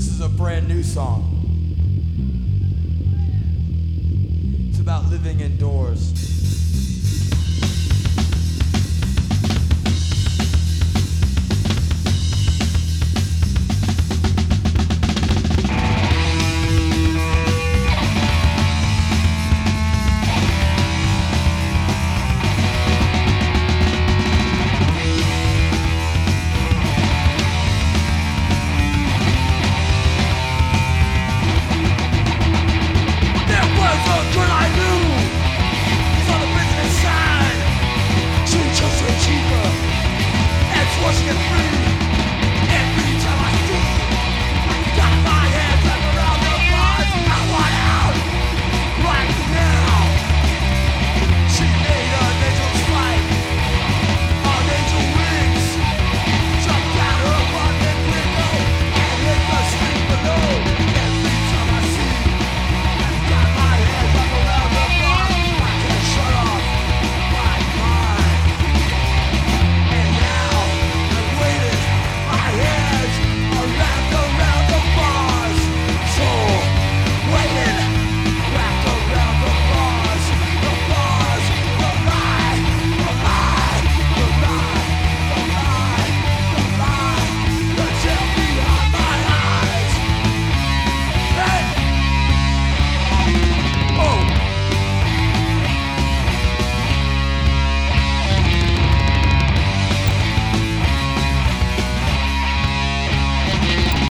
This is a brand new song. It's about living indoors.